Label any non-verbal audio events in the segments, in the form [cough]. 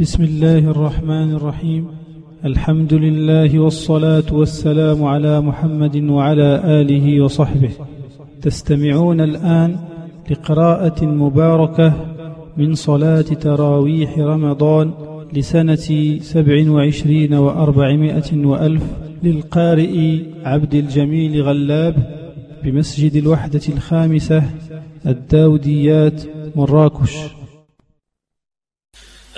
بسم الله الرحمن الرحيم. الحمد لله والصلاة والسلام على محمد وعلى آله وصحبه. تستمعون الآن لقراءة مباركة من صلاة تراويح رمضان لسنة سبع وعشرين وأربعمائة وألف للقارئ عبد الجميل غلاب بمسجد الوحدة الخامسة الداوديات مراكش.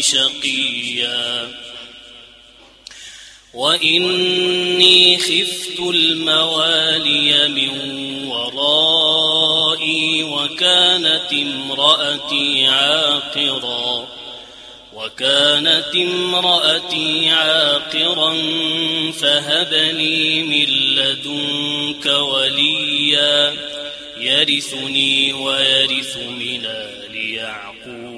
شقيا وإني خفت الموالي من ورائي وكانت امرأتي عاقرا. وكانت امرأتي عاقرا فهب لي من لدنك وليا. يرثني ويرث من آل يعقوب.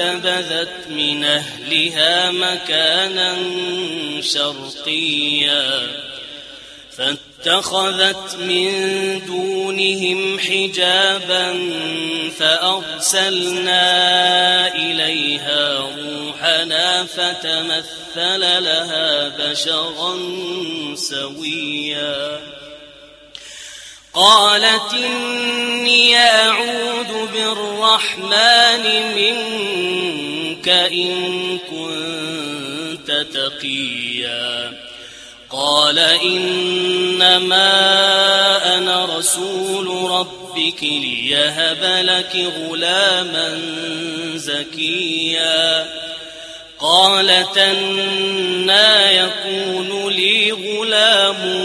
انتبذت من أهلها مكانا شرقيا فاتخذت من دونهم حجابا فأرسلنا إليها روحنا فتمثل لها بشرا سويا. قالت إني أعوذ بالرحمن منك إن كنت تقيا. قال إنما أنا رسول ربك ليهب لك غلاما زكيا. قالت أنا يكون لي غلام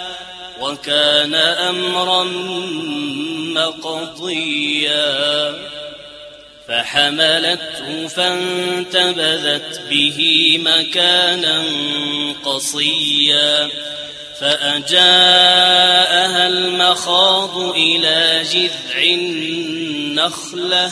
وكان أمرا مقضيا فحملته فانتبذت به مكانا قصيا فأجاءها المخاض إلى جذع النخلة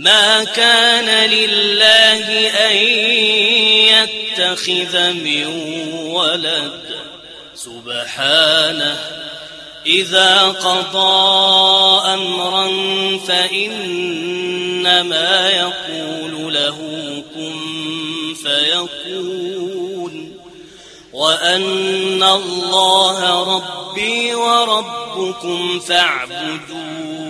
ما كان لله أن يتخذ من ولد. سبحانه. إذا قضى أمرا فإنما يقول له كن فيكون. وأن الله ربي وربكم فاعبدوه.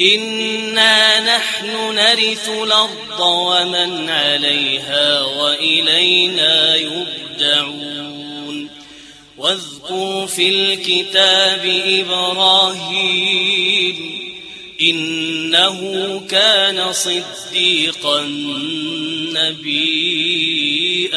إنا نحن نرث الأرض ومن عليها وإلينا يرجعون واذكر في الكتاب إبراهيم إنه كان صديقا نبيئا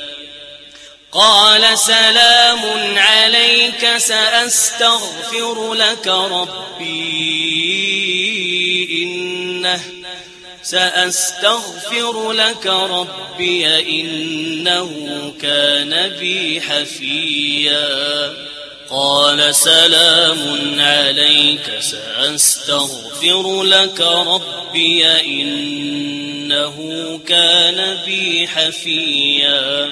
قال سلام عليك سأستغفر لك ربي إنه سأستغفر لك ربي إنه كان بي حفيا. قال سلام عليك سأستغفر لك ربي إنه كان بي حفيا.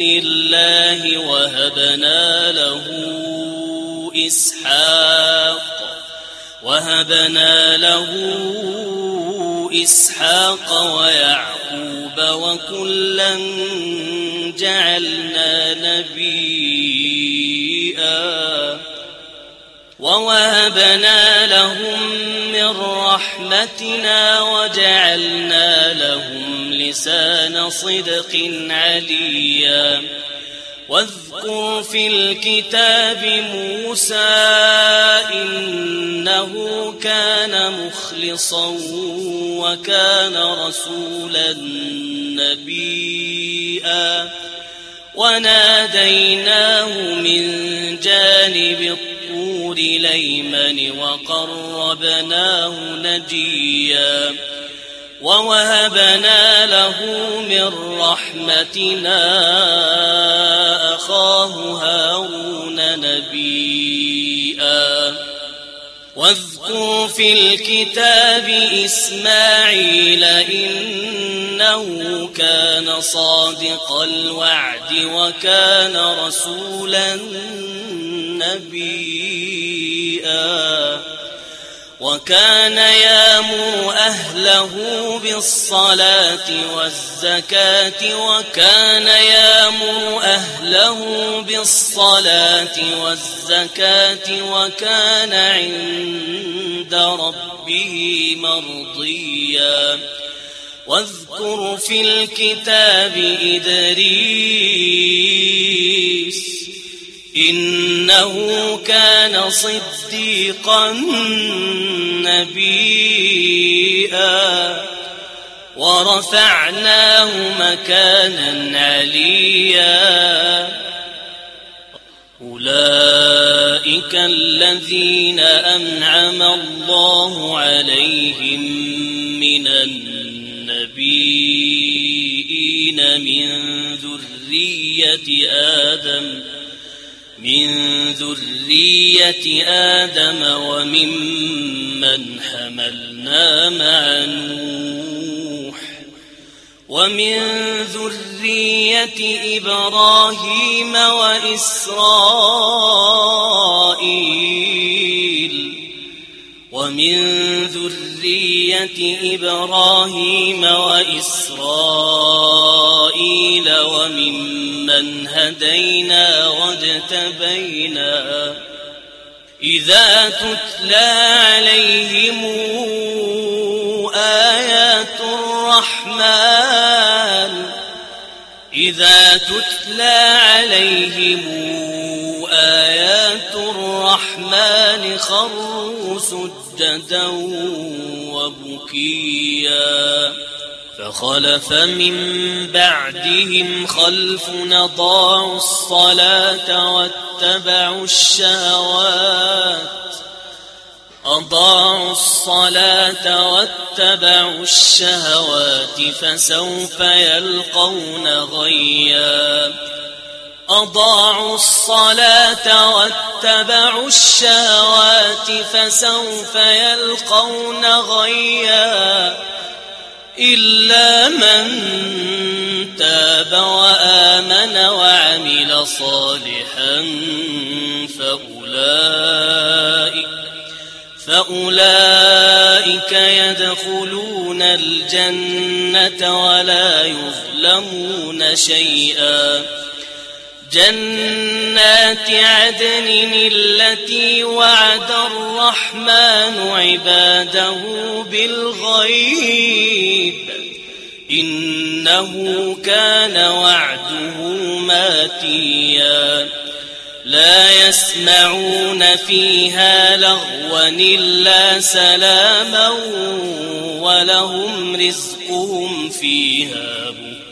الله وهبنا له إسحاق وهبنا له إسحاق ويعقوب وكلا جعلنا نبيئا ووهبنا لهم من رحمتنا وجعلنا لهم لسان صدق عليا. واذكر في الكتاب موسى إنه كان مخلصا وكان رسولا نبيئا وناديناه من جانب الطور ليمن وقربناه نجيا. ووهبنا له من رحمتنا أخاه هارون نبيئا واذكر في الكتاب إسماعيل إنه كان صادق الوعد وكان رسولا نبيئا وكان يامر أهله بالصلاة والزكاة وكان يامر أهله بالصلاة والزكاة وكان عند ربه مرضيا. واذكر في الكتاب إدريس إنه كان صديقا نبيئا ورفعناه مكانا عليا. أولئك الذين أنعم الله عليهم من النبيين من ذرية آدم. من ذرية آدم وممن حملنا مع نوح ومن ذرية إبراهيم وإسرائيل ومن ذرية إبراهيم وإسرائيل وممن هدينا واجتبينا إذا تتلى عليهم آيات الرحمن إذا تتلى عليهم آيات الرحمن خروا سجدا وبكيا فخلف من بعدهم خلف نضاعوا الصلاة واتبعوا الشهوات. أضاعوا الصلاة واتبعوا الشهوات فسوف يلقون غيا أضاعوا الصلاة واتبعوا الشهوات فسوف يلقون غيا إلا من تاب وآمن وعمل صالحا فأولئك فأولئك يدخلون الجنة ولا يظلمون شيئا جنات عدن التي وعد الرحمن عباده بالغيب. إنه كان وعده ماتيا. لا يسمعون فيها لغوا إلا سلاما ولهم رزقهم فيها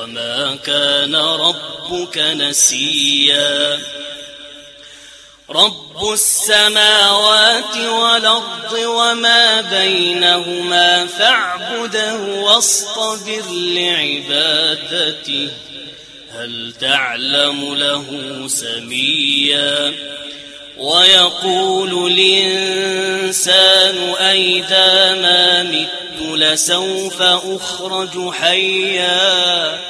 وما كان ربك نسيا. رب السماوات والأرض وما بينهما فاعبده واصطبر لعبادته. هل تعلم له سميا؟ ويقول الإنسان أيذا ما مت لسوف أخرج حيا.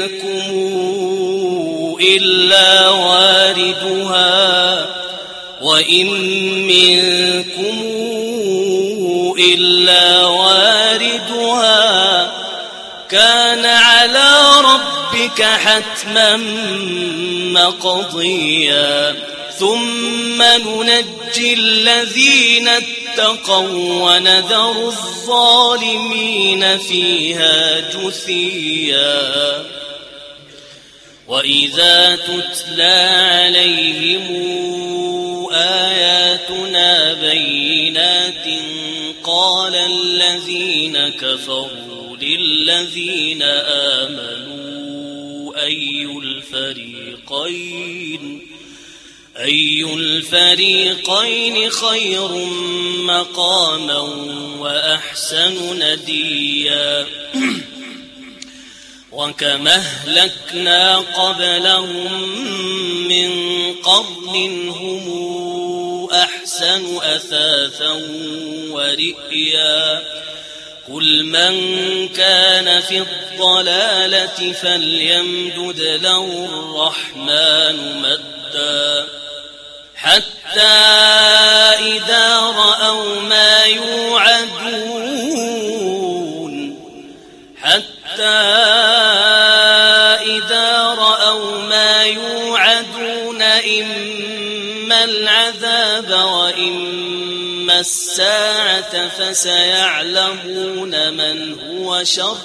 وإن منكم إلا واردها كان على ربك حتما مقضيا ثم ننجي الذين اتقوا ونذر الظالمين فيها جثيا وإذا تتلى عليهم آياتنا بينات قال الذين كفروا للذين آمنوا أي الفريقين أي الفريقين خير مقاما وأحسن نديا [clears throat] وكما أهلكنا قبلهم من قرن هم أحسن أثاثا ورئيا قل من كان في الضلالة فليمدد له الرحمن مدا حتى إذا رأوا ما يوعدون حتى إذا رأوا ما يوعدون إما العذاب وإما الساعة فسيعلمون من هو شر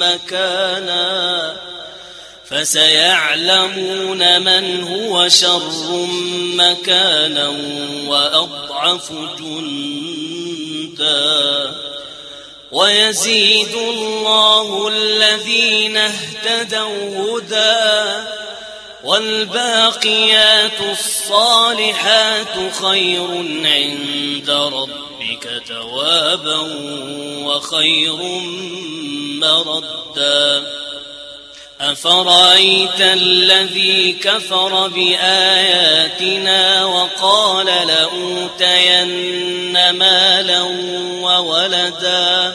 مكانا فسيعلمون من هو شر مكانا وأضعف جندا ويزيد الله الذين اهتدوا هدى والباقيات الصالحات خير عند ربك توابا وخير مردا. أفرأيت الذي كفر بآياتنا وقال لأوتين مالا وولدا؟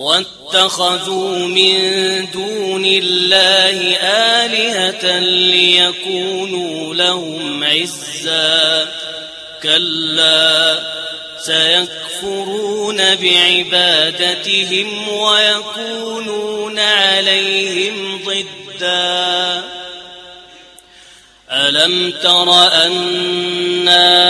واتخذوا من دون الله آلهة ليكونوا لهم عزا. كلا سيكفرون بعبادتهم ويكونون عليهم ضدا. ألم تر أنا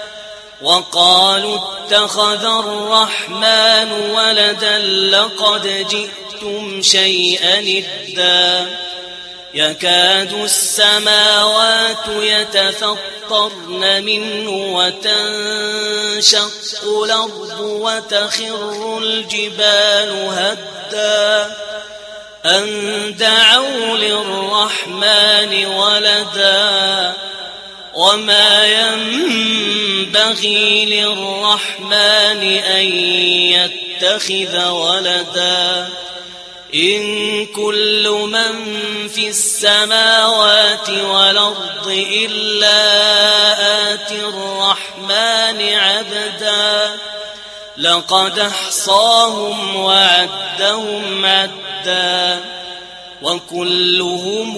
وقالوا اتخذ الرحمن ولدا لقد جئتم شيئا إدا. يكاد السماوات يتفطرن منه وتنشق الأرض وتخر الجبال هدا. أن دعوا للرحمن ولدا. وما ينبغي للرحمن أن يتخذ ولدا إن كل من في السماوات والأرض إلا آتي الرحمن عبدا لقد احصاهم وعدهم عدا وكلهم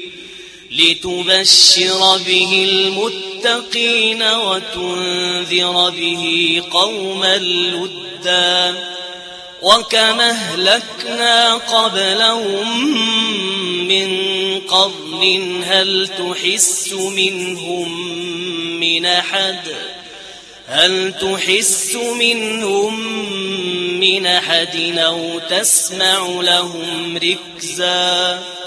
لتبشر به المتقين وتنذر به قوما لدا وكما أهلكنا قبلهم من قرن هل تحس منهم من أحد؟ هل تحس منهم من أحد أو تسمع لهم ركزاً؟